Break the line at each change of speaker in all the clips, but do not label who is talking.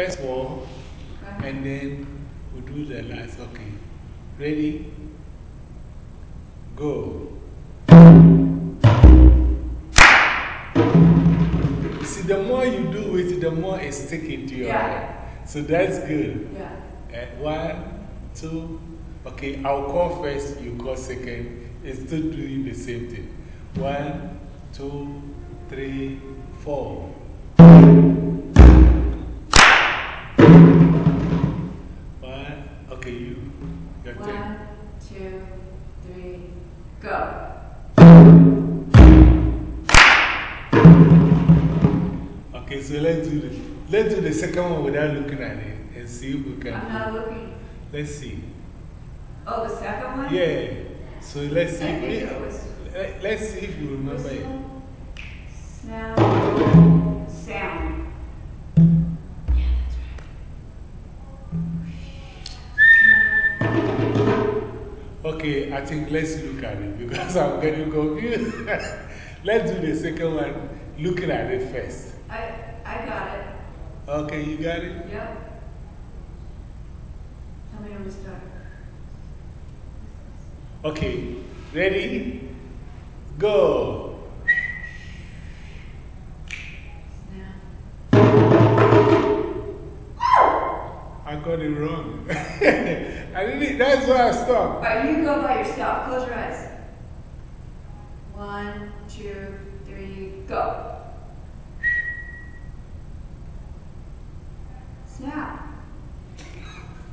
First four, and then we do the last. Okay. Ready? Go. See, the more you do it, the more it's sticking to your head. So that's good.
Yeah.
Uh, one, two, okay, I'll call first, you call second. It's still doing the same thing. One, two, three, four.
Go.
Okay, so let's do the, let's do the second one without looking at it and see if we can.
I'm not looking.
Let's see.
Oh, the second one?
Yeah. So let's see if
it
let's see if you remember it.
snap, sound.
Okay, I think let's look at it because I'm getting confused. let's do the second one looking at it first.
I, I got it.
Okay, you got it?
Yep. Tell me when to start.
Okay, ready? Go. I got it wrong. I didn't, that's why I stopped.
Right, you go by yourself. Close your eyes. One, two, three, go. Snap.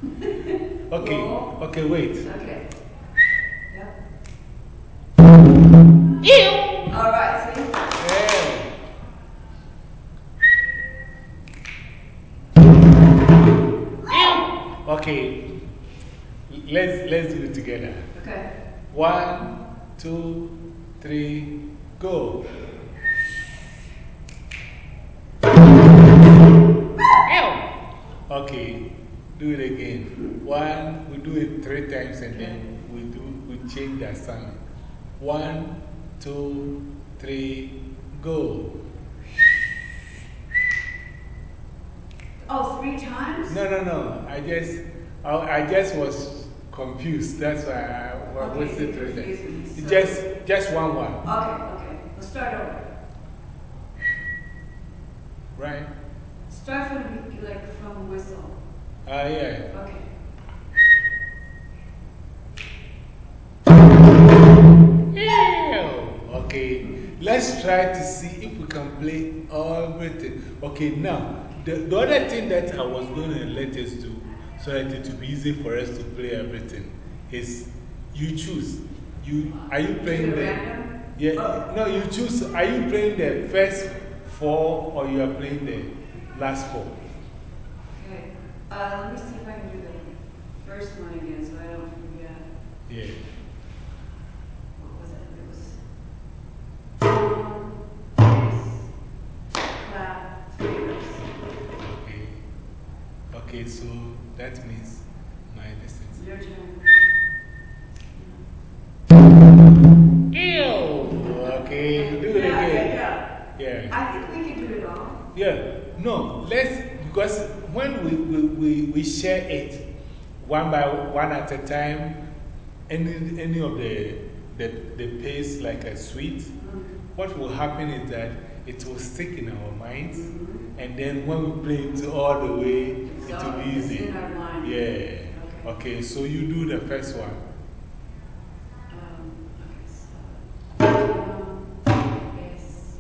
Okay,
Roll.
okay, wait.
Okay. Yep.
Ew!
All right, see?
Yeah. Okay, let's, let's do it together.
Okay.
One, two, three, go. Okay, do it again. One, we do it three times and then we, do, we change the sound. One, two, three, go.
Oh, three times?
No, no, no. I just, I, I just was confused. That's why I
Okay,
wasted three
confused
times.
me, so-
Just, just one one,
Okay, okay. Let's start over.
right?
Start from, like, from whistle.
Ah, yeah.
Okay.
Okay, let's try to see if we can play everything. Okay, now, the, the other thing that I was going to let us do so that it will be easy for us to play everything is you choose. You, are you playing the. Yeah,
Oh.
no, you choose. Are you playing the first four or you are playing the last four?
Okay. Uh, let me see if I can do the first one again so I don't forget.
Yeah.
What was it? It was. Clap. Fingers.
Okay. Okay, so that means my distance.
Your.
Ew. Okay, do it
Yeah,
again.
yeah,
Yeah.
yeah. I think we can do it all.
Yeah, no, let's, because when we, we, we, we share it one by one at a time, any, any of the, the, the pace like a sweet, mm-hmm. what will happen is that it will stick in our minds, mm-hmm. And then when we play it all the way, it will be easy.
in our mind.
Yeah.
Okay.
So you do the first one.
Okay, so. This.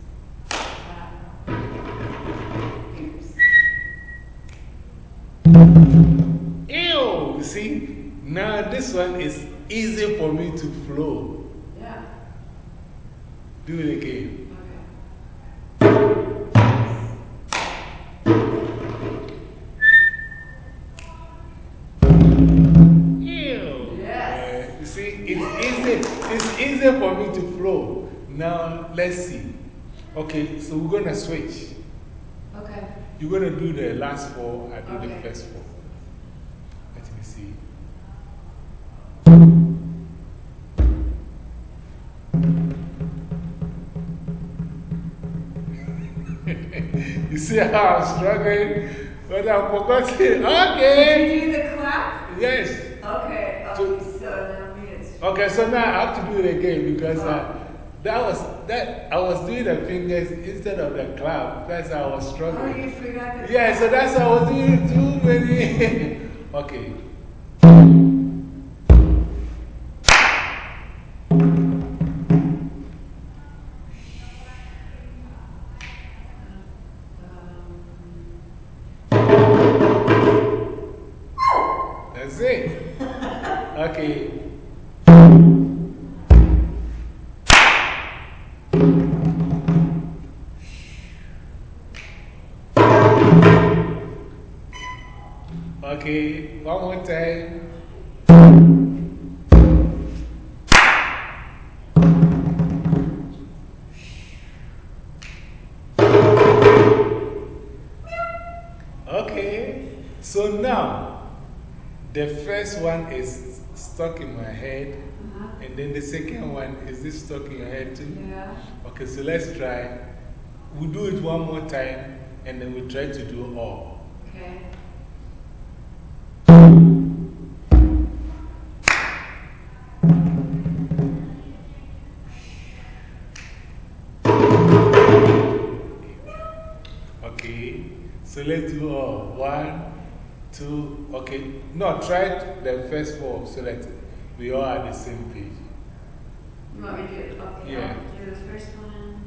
Clap. Fingers.
Ew, you see, now this one is easy for me to flow.
Yeah.
Do it again. Uh, let's see. Okay, so we're going to switch.
Okay.
You're going to do the last four, I do the first four. Let me see. you see how I'm struggling? But I forgot.
Did
Okay.
you do the clap?
Yes.
Okay, okay, so now.
Okay, so now I have to do it again because uh, that was that I was doing the fingers instead of the clap. That's how I was struggling.
Oh, you forgot.
Yeah, so that's how I was doing too many. okay. So now the first one is stuck in my head,
Uh-huh.
and then the second one is this stuck in your head too?
Yeah.
Okay, so let's try. We'll do it one more time, and then we'll try to do all.
Okay,
okay. No, try the first four so that we all are the same page.
You want me to do it? Okay,
Yeah.
I'll do the first one.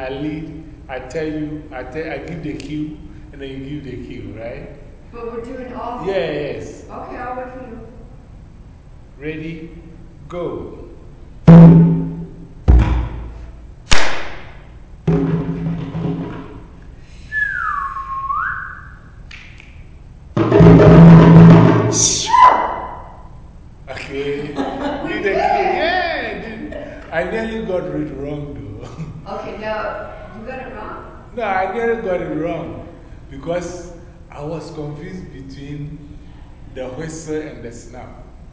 I lead, I tell you, I, tell, I give the cue, and then you give the cue, right?
But we're doing all.
Yes.
Okay, I'll wait for you.
Ready? Go. Wrong because I was confused between the whistle and the snap.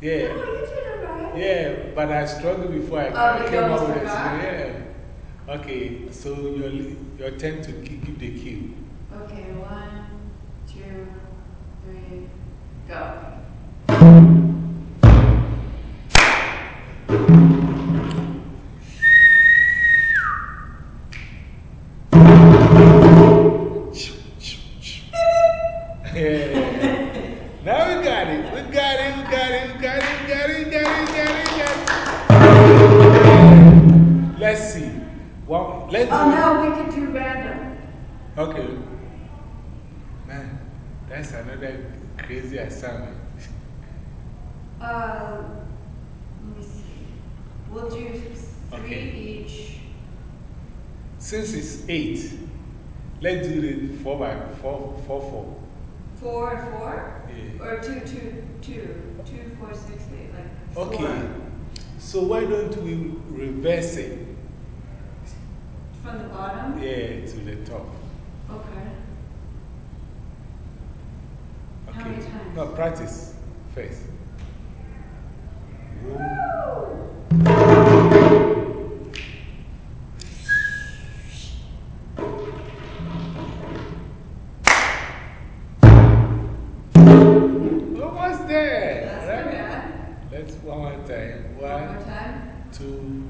yeah.
No, you did it right.
Yeah, but I struggled before I
Oh,
came up with
forgot?
Yeah. Okay, so your, your turn to gi- give the cue.
Okay, one, two, three, go.
Okay. Man, that's another crazy assignment.
Uh, let me see. We'll do three
Okay.
each.
Since it's eight, let's do the four by four, four, four.
Four and four?
Yeah.
Or two, two, two, two, four, six, eight, like four.
Okay. So why don't we reverse it?
From the bottom?
Yeah, to the top.
Okay.
Okay.
How many times?
No, practice first. Almost there.
That's
right? Let's one more time.
One
One,
more time.
two,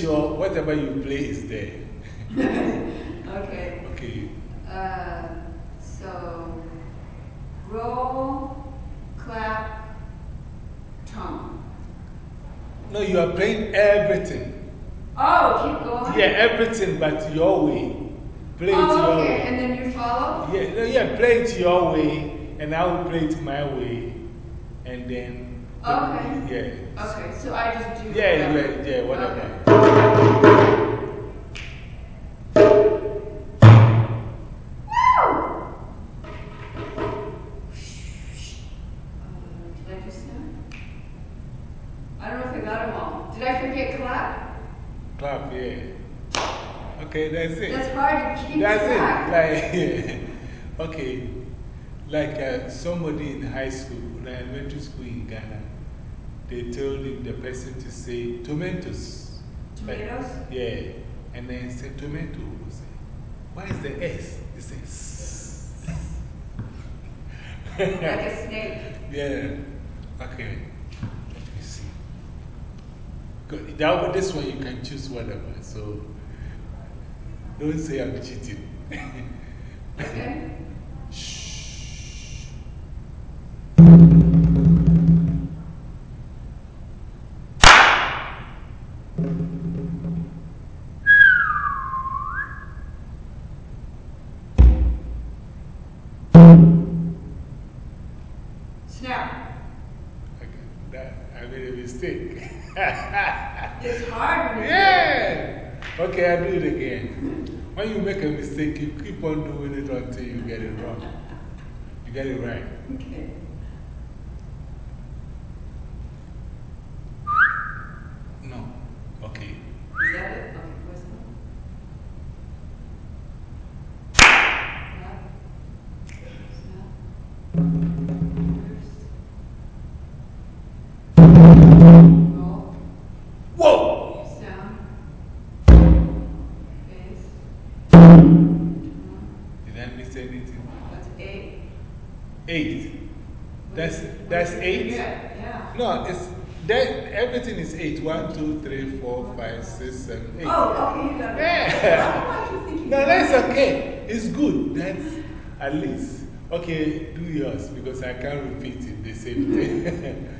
sure whatever you play is there.
Okay.
Okay.
Uh, so, roll, clap, tongue.
No, you are playing everything.
Oh, keep going?
Yeah, everything but your way. Play it
Oh,
your
okay,
way.
and then you follow?
Yeah, no, yeah, play it your way, and I will play it my way. And then.
Okay.
Yeah.
Okay, so I just do
Yeah,
whatever.
yeah, yeah, whatever.
Okay. Did I do? I don't know if I got them all. Did I forget clap?
Clap, yeah. Okay, that's it.
That's hard to keep
That's
track.
it. Like, okay, like uh, somebody in high school, when I went to school in Ghana, they told him the person to say tomatoes. Yeah. And then he said tomato. He Why is the S? He says,
Like a snake.
Yeah. Okay. Let me see. Good. That, this one you can choose whatever. So don't say I'm cheating.
Okay?
Made a mistake.
It's hard
yeah! Okay, I'll do it again. When you make a mistake, you keep on doing it until you get it wrong. You get it right.
Okay.
Two, three, four, five, six, seven, eight.
Oh, okay, you got it.
Yeah.
Why do you think you
No, that's okay. It's good. That's at least. Okay, do yours because I can't repeat it the same thing.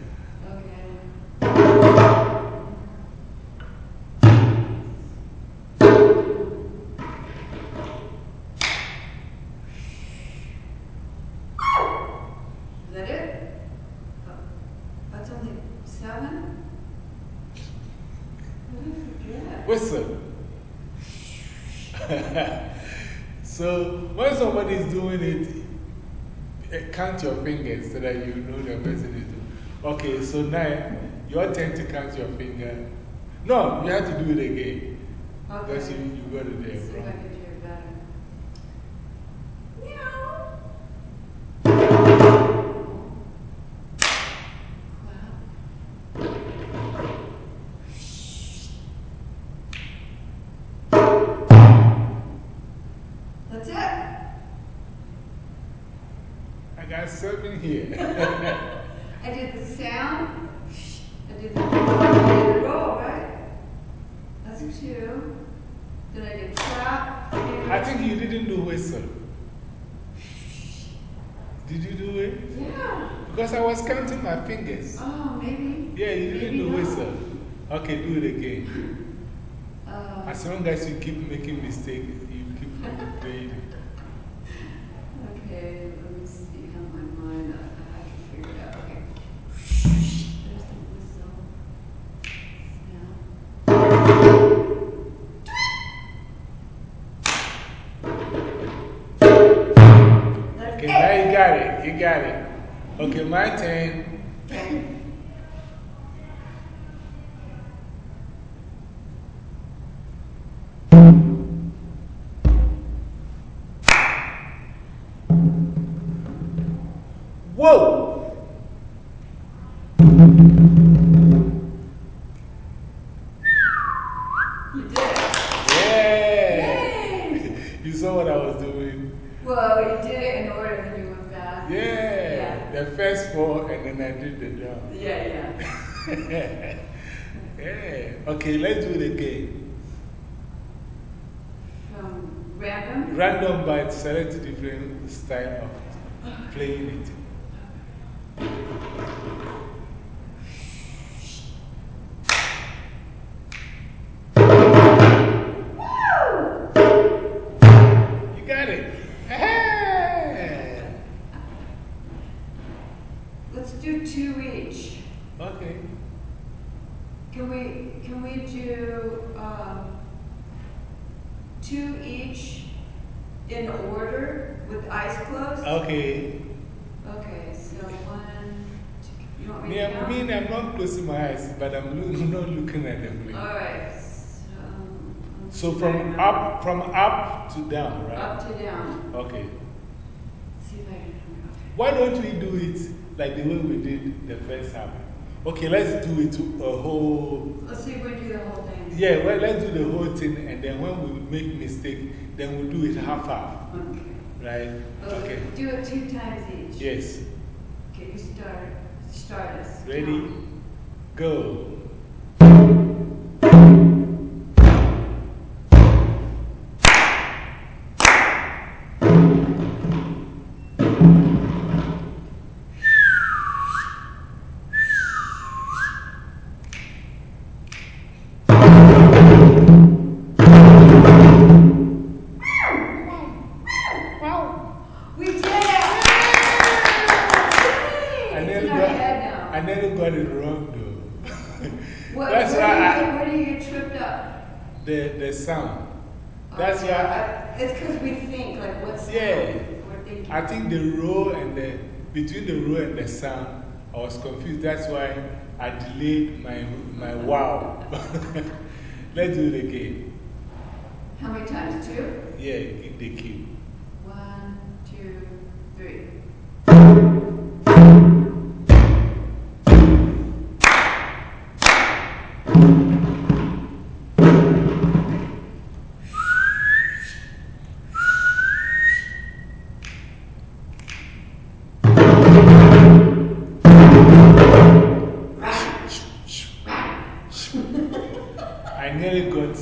count your fingers so that you know the person is doing Okay, so now your turn to count your finger. No, you have to do it again. Because you, you got it there long as you keep making mistakes, Whoa!
You did it.
Yeah!
Yay!
You saw what I was doing?
Well, you did it in order and you went back.
Yeah!
Yeah.
The guys fall and then I did the job.
Yeah, yeah.
yeah. Okay, let's do it again.
From random?
Random, but select different style of playing it. Up to down, right?
Up to down.
Okay.
Let's see if I can remember.
Why don't we do it like the way we did the first half? Okay, let's do it a whole.
Let's see if we do the whole thing.
Yeah, well, let's do the whole thing, and then when we make mistake, then we'll do it half half,
Okay.
right?
Okay.
Okay.
Do it two times each.
Yes.
Okay, you start, start us.
Ready? Go. I was confused. That's why I delayed my, my wow. Let's do it again.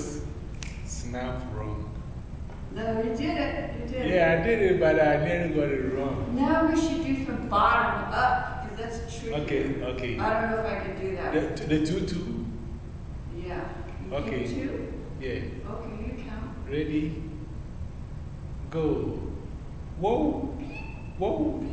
Got snap wrong.
No, you did it. You did it.
Yeah, I did it, but I nearly got it wrong.
Now we should do from bottom up, because that's tricky.
Okay, okay.
I don't know if I can do that.
The, the two, two.
Yeah. You
Okay.
two?
Yeah.
Okay, you count.
Ready? Go. Whoa. Whoa.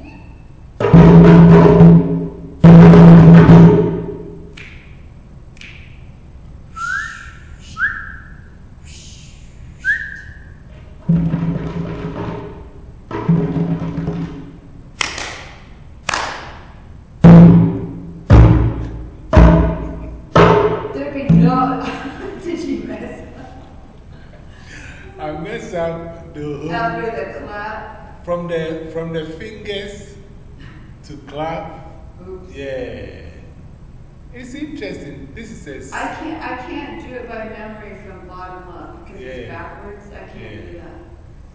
From the fingers to clap.
Oops.
Yeah. It's interesting. This is a.
I can't, I can't do it by memory from bottom up because it's backwards. I can't
Yeah.
do that.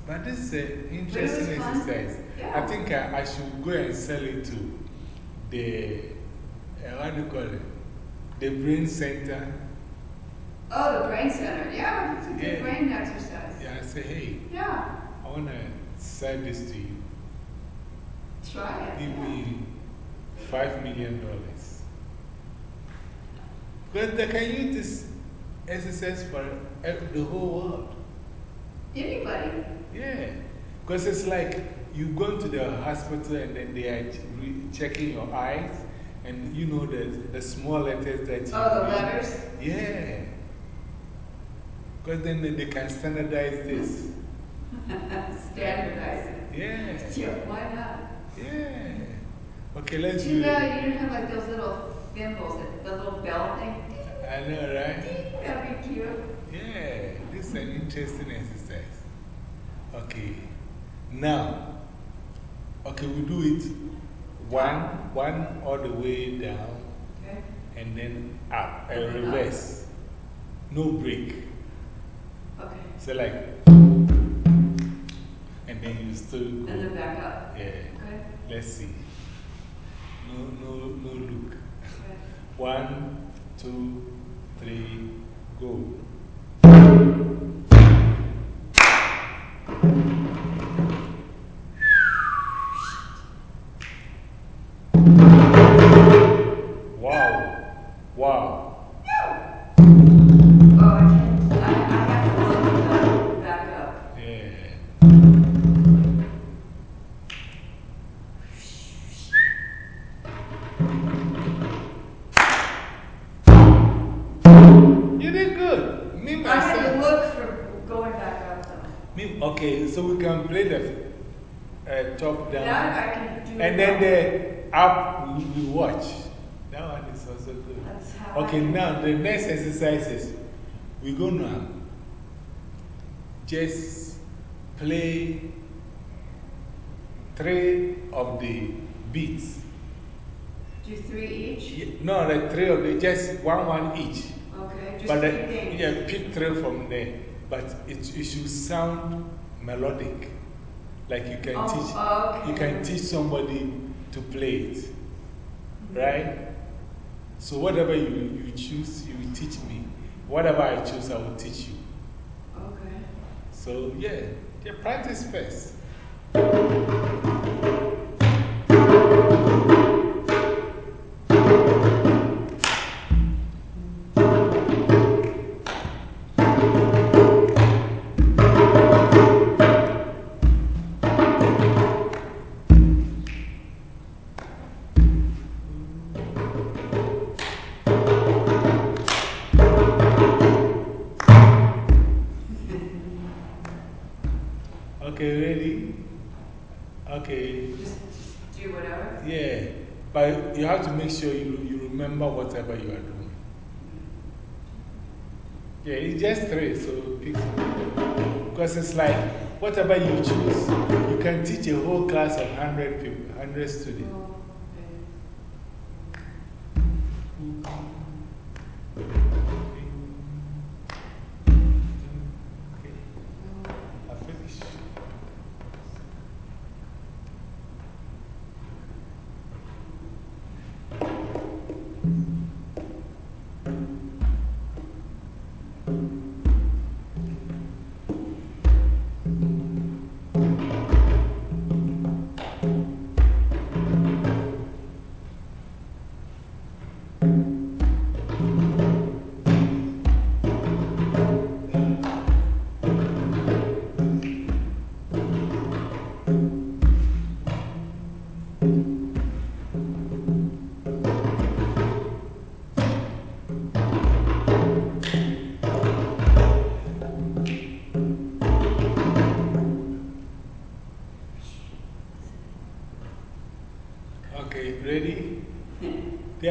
But this is an interesting exercise.
Yeah.
I think I, I should go and sell it to the, uh, what do you call it? The brain center.
Oh, the brain center. Yeah, it's a good
Yeah.
brain exercise.
Yeah, I say, hey,
Yeah.
I want to sell this to you.
Try it.
Give me $5 million. But they can use this exercise for the whole world.
Anybody.
Yeah. Because it's like you go to the hospital and then they are checking your eyes and you know the, the small letters that you
Oh, the
read.
letters?
Yeah. Because then they- they can standardize this.
Standardize it.
Yeah.
Yeah, why not?
Yeah. Okay, let's do
bad
it.
you have like those little thimbles, that- the little bell thing.
I know, right?
That'd be cute.
Yeah, this is an interesting exercise. Okay, now, okay, we do it one, one all the way down
Okay.
and then up,
And
reverse. No break.
Okay.
So, like, and then you still
And
go.
then back up.
Yeah. Let's see.
No, no, no look. One, two, three,
go. You did good. Me,
I had to
myself.
look for going back up though.
Me, okay, so we can play the uh, top down.
That I can do.
And then the up we, we watch. That one is also good.
That's how
Okay,
do
now the next exercise is we're going to just play three of the beats.
Do three each?
Yeah, No, like three of the, just one, one each.
Okay, just
But the, yeah, pick three from there. But it, it should sound melodic. Like you can
Oh,
teach.
okay.
You can teach somebody to play it. Mm-hmm. Right? So, whatever you, you choose, you teach me. Whatever I choose, I will teach you.
Okay.
So, yeah, yeah practice first. To make sure you, you remember whatever you are doing. Yeah, it's just three, so pick. Because it's like whatever you choose, you can teach a whole class of 100 people, 100 students.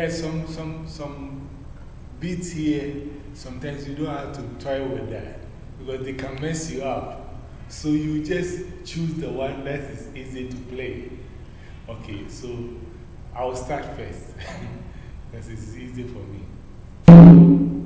Some, some, some beats here. Sometimes you don't have to toy with that because they can mess you up. So you just choose the one that is easy to play. Okay, so I'll start first because it's easy for me.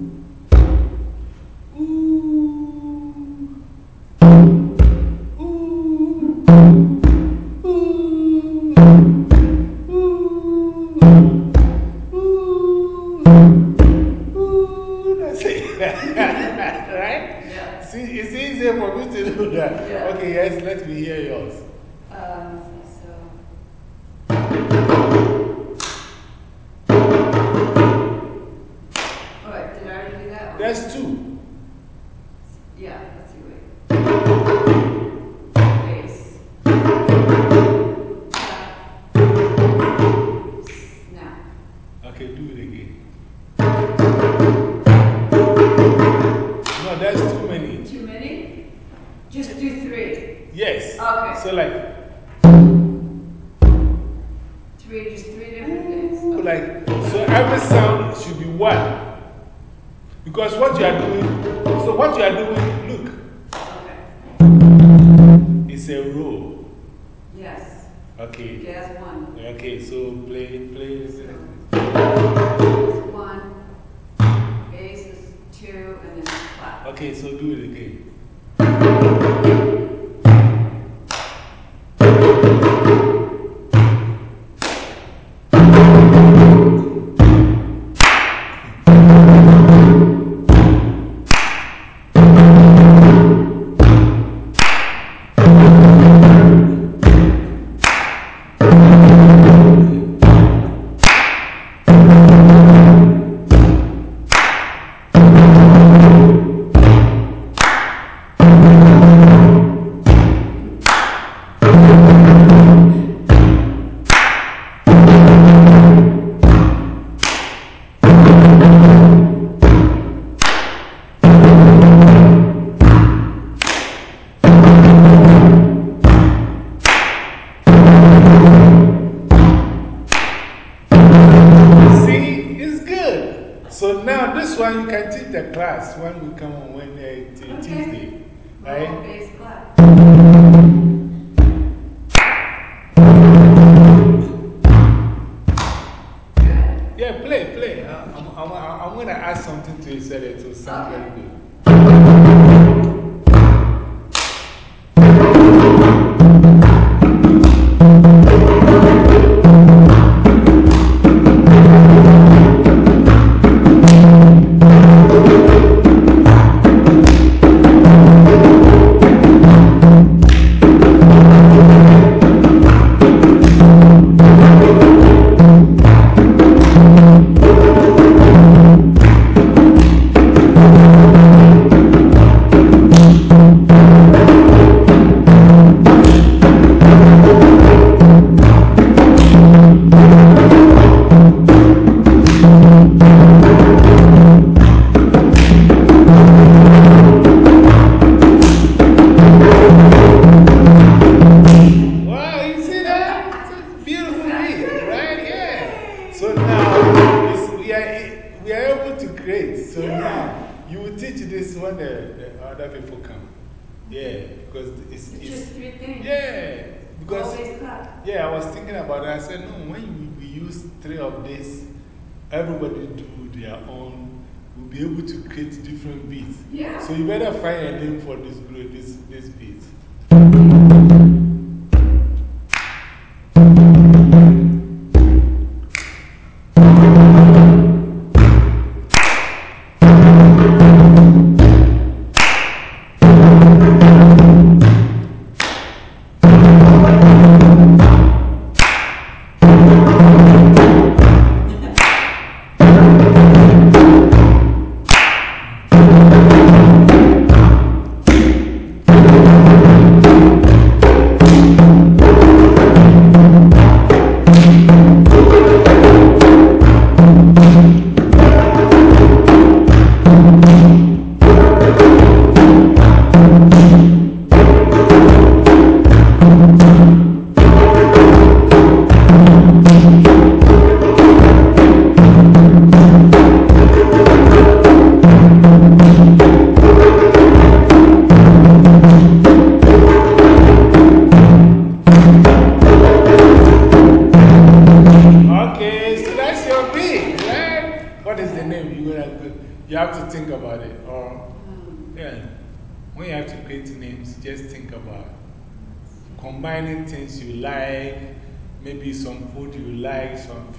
So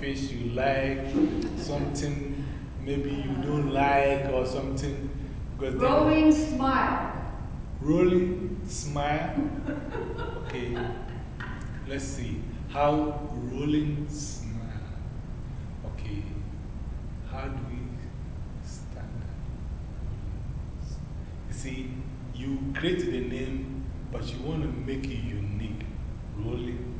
fish you like, something maybe you don't like, or something.
Rolling smile.
Rolling smile. Okay. Let's see. How rolling smile. Okay. How do we start? You see, you create the name, but you want to make it unique. Rolling.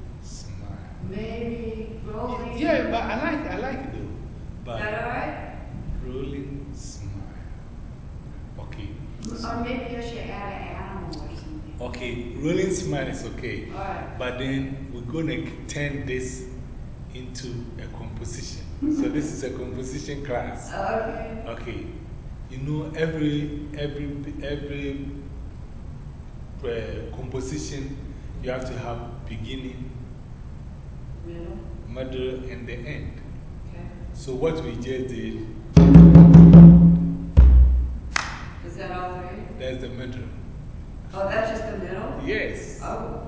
Maybe rolling.
Yeah, but I like, I like it though.
Is
But
that all right?
rolling smile. Okay.
Or maybe I should add an animal or something.
Okay, rolling smile is okay.
All right.
But then we're going to turn this into a composition. so this is a composition class.
Okay.
Okay. You know, every, every, every uh, composition, you have to have beginning,
Middle.
and the end.
Okay.
So what we just did,
Is that all three?
that's the middle.
Oh, that's just the middle?
Yes.
Oh.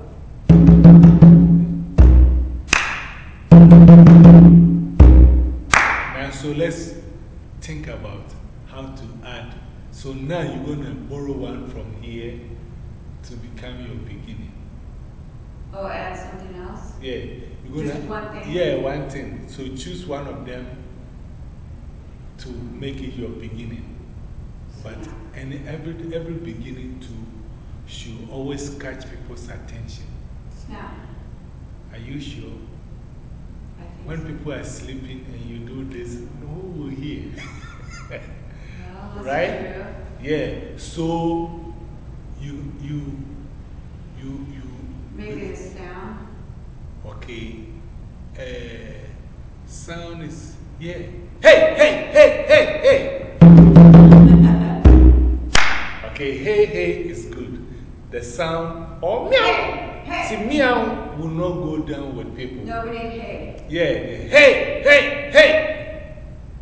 Now, so let's think about how to add. So now you're going to borrow one from here to become your beginning.
Oh, add something else?
Yeah. You're gonna,
one thing?
Yeah, one thing. So choose one of them to make it your beginning. But and every, every beginning to should always catch people's attention.
Snap.
Are you sure? When
so.
people are sleeping and you do this, who will hear?
That's
right?
true.
Yeah, so you, you, you, you.
Maybe a sound.
Okay. Uh, sound is Yeah. Hey, hey, hey, hey, hey. okay, hey, hey is good. The sound, or meow.
Hey.
See, meow will not go down with people.
Nobody, hey.
Yeah, hey, hey, hey.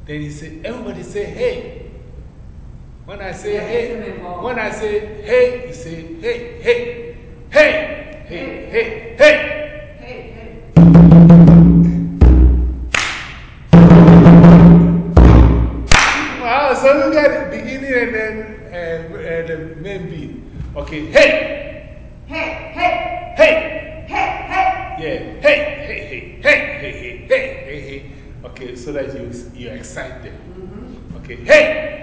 Then you say, everybody say hey. When I say
Yeah,
hey, when I say hey, you say hey, hey, hey, hey, hey, hey.
Hey,
the main beat. Okay, hey,
Hey, hey,
hey,
hey, hey.
yeah, hey, hey, hey, hey, hey, hey, hey, hey, hey. Okay, so that you, you excite them.
Mm-hmm. Okay,
hey, Hey, hey,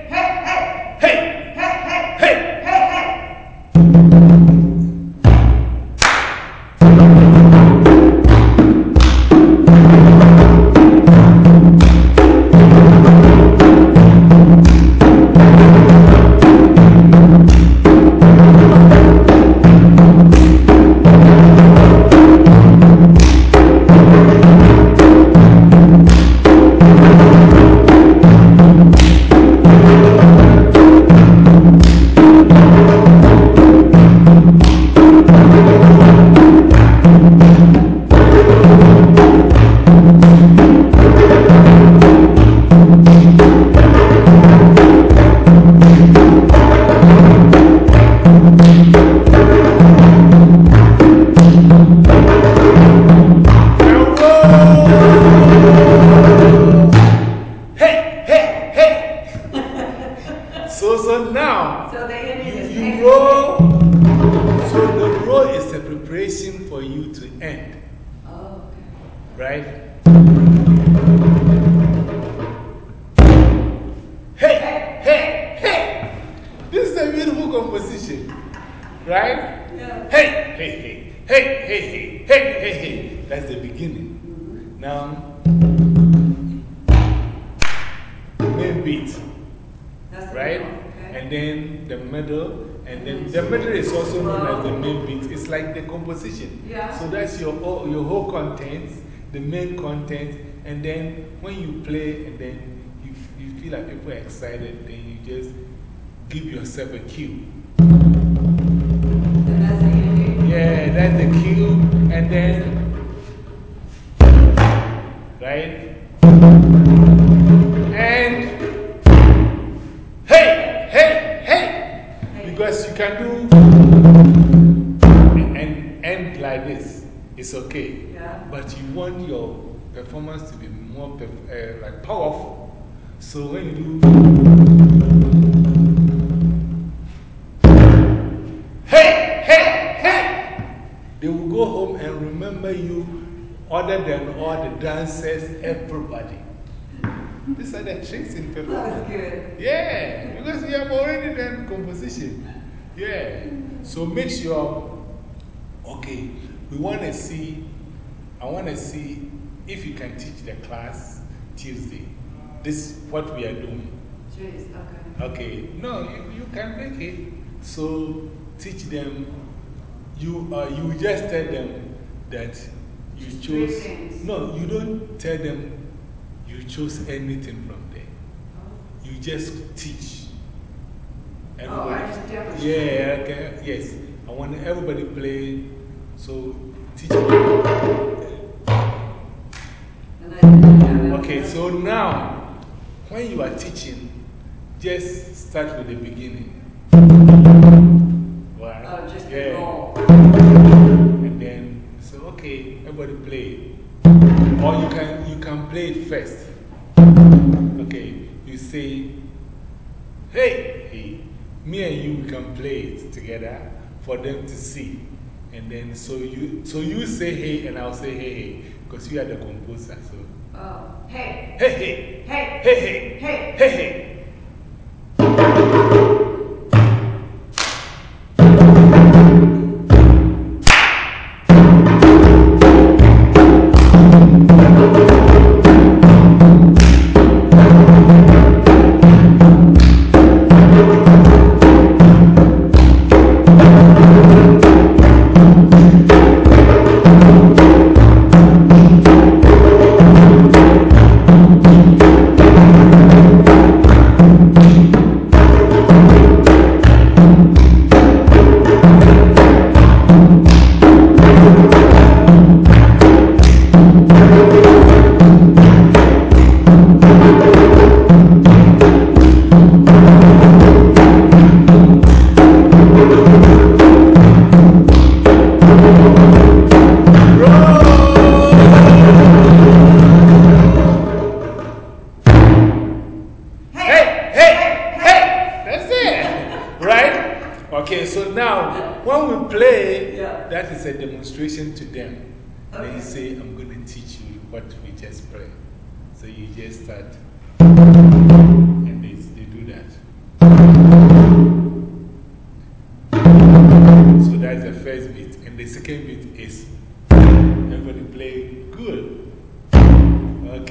content, and then when you play and then you, you feel like people are excited, then you just give yourself a cue. Performance to be more perf uh, like powerful. So when you do, hey, hey, hey! They will go home and remember you other than all the dancers, everybody. These are the tricks in performance. Yeah, because you have already done composition. Yeah. So make sure, okay, we want to see, I want to see if you can teach the class Tuesday. This is what we are doing.
Okay.
Okay, no, you, you can make it. So teach them, you, uh, you just tell them that you chose. No, you don't tell them you chose anything from there.
Oh.
You just teach.
Oh, I just demonstrate.
Yeah, okay, yes. I want everybody play, so teach. Okay, so now, when you are teaching, just start with the beginning. Right?
Oh, uh, just
yeah. And then, so okay, everybody play. Or you can, you can play it first. Okay, you say, hey, hey, me and you we can play it together for them to see. And then, so you, so you say hey, and I'll say hey, hey, because you are the composer. So,
Oh, hey,
hey, hey,
hey,
hey, hey,
hey.
hey, hey.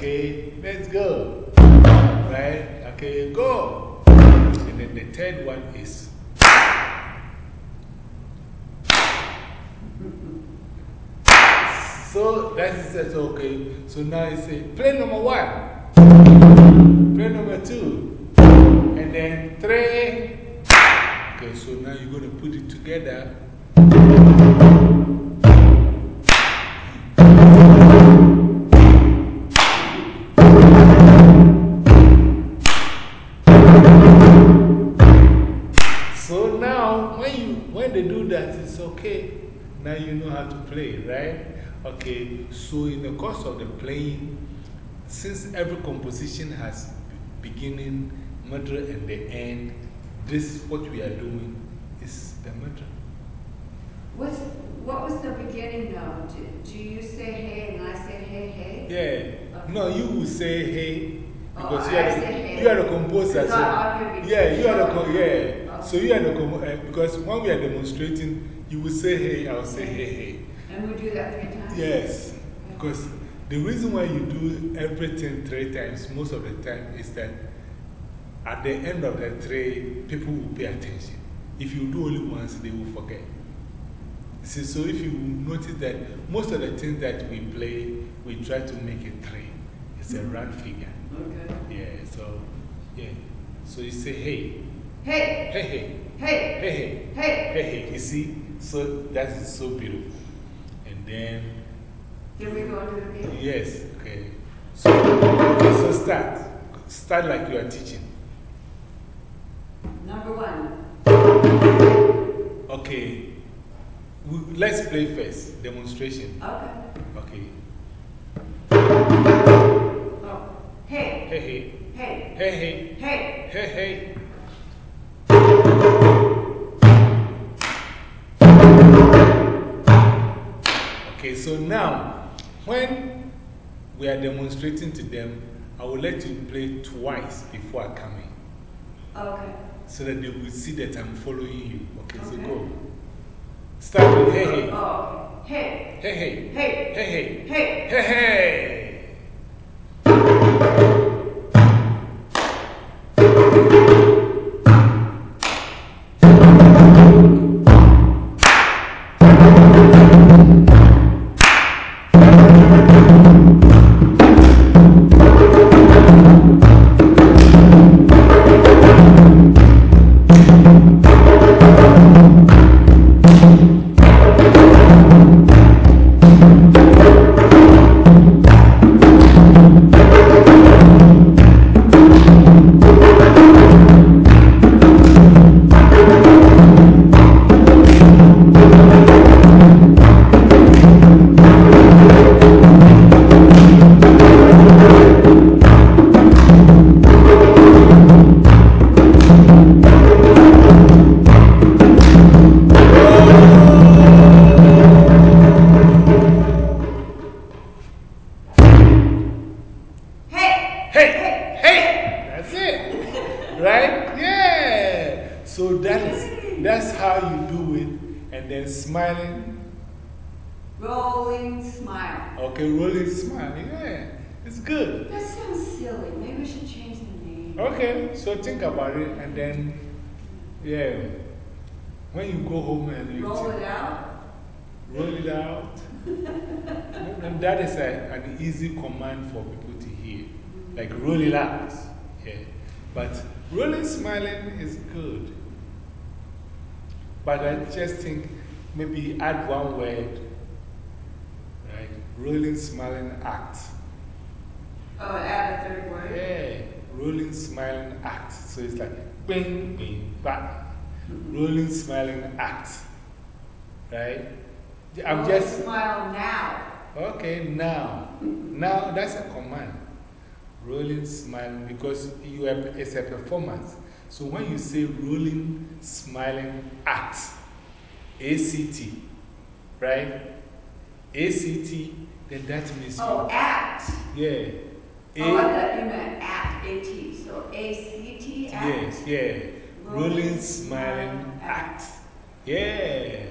Okay,
let's go. Right? Okay, go. And then the third one is. So that's it. Okay. So now you say, play number one, play number two, and then three. Okay, so now you're going to put it together. Okay, so in the course of the playing, since every composition has beginning, middle, and the end, this is what we are doing is the middle.
What's, what was the beginning though? Do, do you say hey and I say hey, hey?
Yeah. No, you will say hey. Because
Oh,
you, are the,
hey.
you are the composer. So, yeah, you are the, yeah. So you are the, uh, because when we are demonstrating, you will say hey, I will say hey, hey.
And we do that three times?
Yes, because the reason why you do everything three times most of the time is that at the end of the three, people will pay attention. If you do only once, they will forget. See, so if you notice that most of the things that we play, we try to make it three. It's a round figure.
Okay.
Yeah, so, yeah. So you say, hey,
Hey,
hey, hey,
hey,
hey, hey.
hey.
Hey, hey, you see? So that is so beautiful. And then,
Then we go into the
yes, okay. So, okay, so start. Start like you are teaching.
Number one.
Okay. We, let's play first. Demonstration.
Okay.
Okay.
Oh. Hey,
Hey, hey,
hey,
hey, hey,
hey.
hey, hey. Okay, so now, when we are demonstrating to them, I will let you play twice before I come in.
Okay.
so that they will see that I'm following you. Okay, so go. Start with hey, hey,
Oh, okay.
hey, hey,
Hey, hey,
hey, hey,
hey.
hey, hey.
Hey,
just think maybe add one word. Right? Rolling smiling act.
Oh, add a third word.
Yeah. Rolling smiling act. So it's like bing, bing, bang. Rolling smiling act. Right? I'm
Rolling
just.
smile now.
Okay, now. Now that's a command. Rolling, smiling, because you have, it's a performance. So when you say rolling, smiling, act, ACT, right? ACT, then that means.
Oh, act.
Yeah. A,
Oh, I thought you meant act, A-T, so A-C-T, act?
yes, yeah. Rolling, smiling, act. Yeah.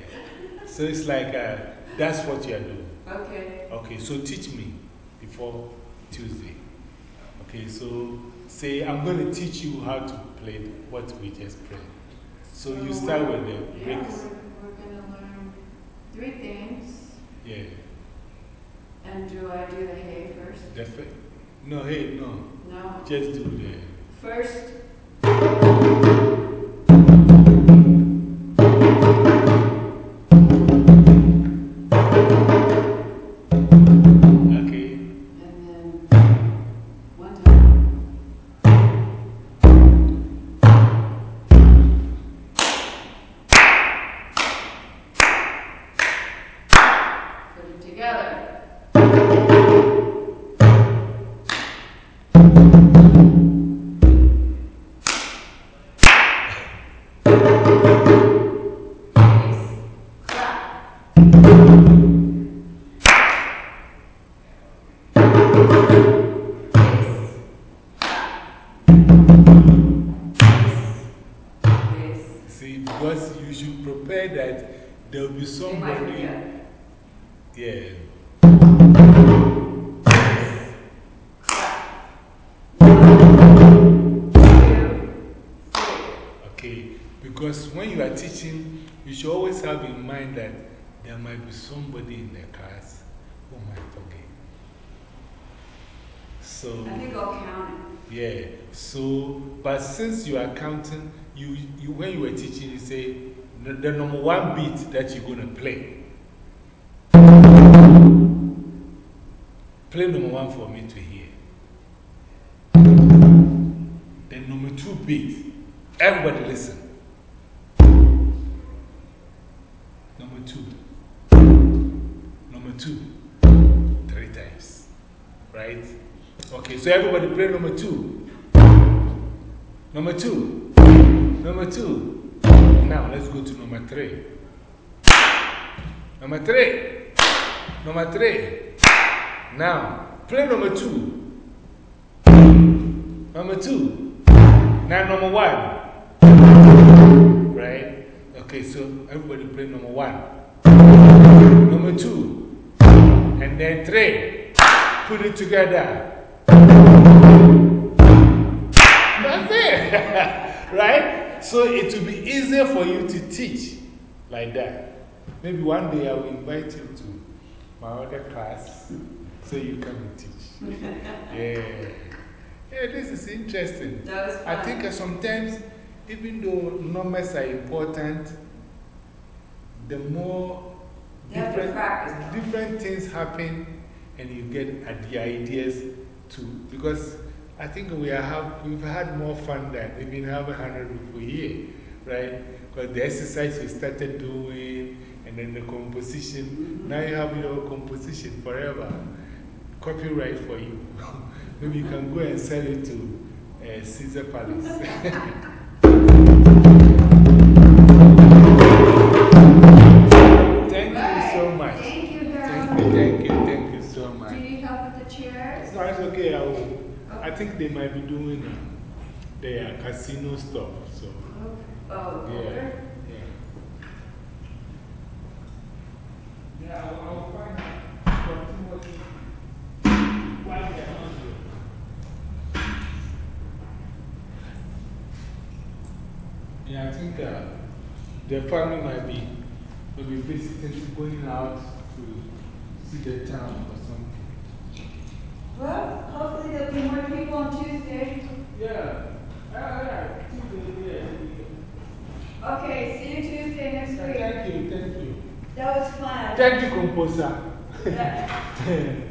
So it's like uh, that's what you are doing.
Okay.
Okay, so teach me before Tuesday. Okay, so say I'm going to teach you how to play what we just played. So you start with the breaks.
we're, we're gonna learn three things.
Yeah.
And do I do the hey first?
The no, hey, no.
No.
Just do the.
First,
but since you are counting, you, you, when you were teaching, you say the, the number one beat that you're going to play. Play number one for me to hear. Then number two beat. Everybody listen. Number two. Number two. Three times. Right? Okay, so everybody play number two. Number two. Number two. Now let's go to number three. Number three. Number three. Now play number two. Number two. Now number one. Right? Okay, so everybody play number one. Number two. And then three. Put it together. Right? So it will be easier for you to teach like that. Maybe one day I will invite you to my other class so you come and teach. yeah. Yeah, this is interesting.
it. That was fun.
I think uh, sometimes, even though numbers are important, the more
You have to
different, different things happen and you get the ideas too. Because I think we have, we've had more fun than even having 100 people here, right? Because the exercise we started doing and then the composition, now you have your composition forever. Copyright for you. Maybe you can go and sell it to uh, Caesar Palace. think they might be doing uh, their casino stuff. So,
Oh,
yeah.
over?
Yeah, yeah I, will, I will find out why they are not here. Yeah, I think uh, the family might be maybe visiting, going out to see the town or something.
Well, hopefully there'll be more people on Tuesday.
Yeah, yeah. Tuesday, yeah.
Okay, see you Tuesday next week.
Thank you, thank you.
That was fun.
Thank you, composer.
Yeah.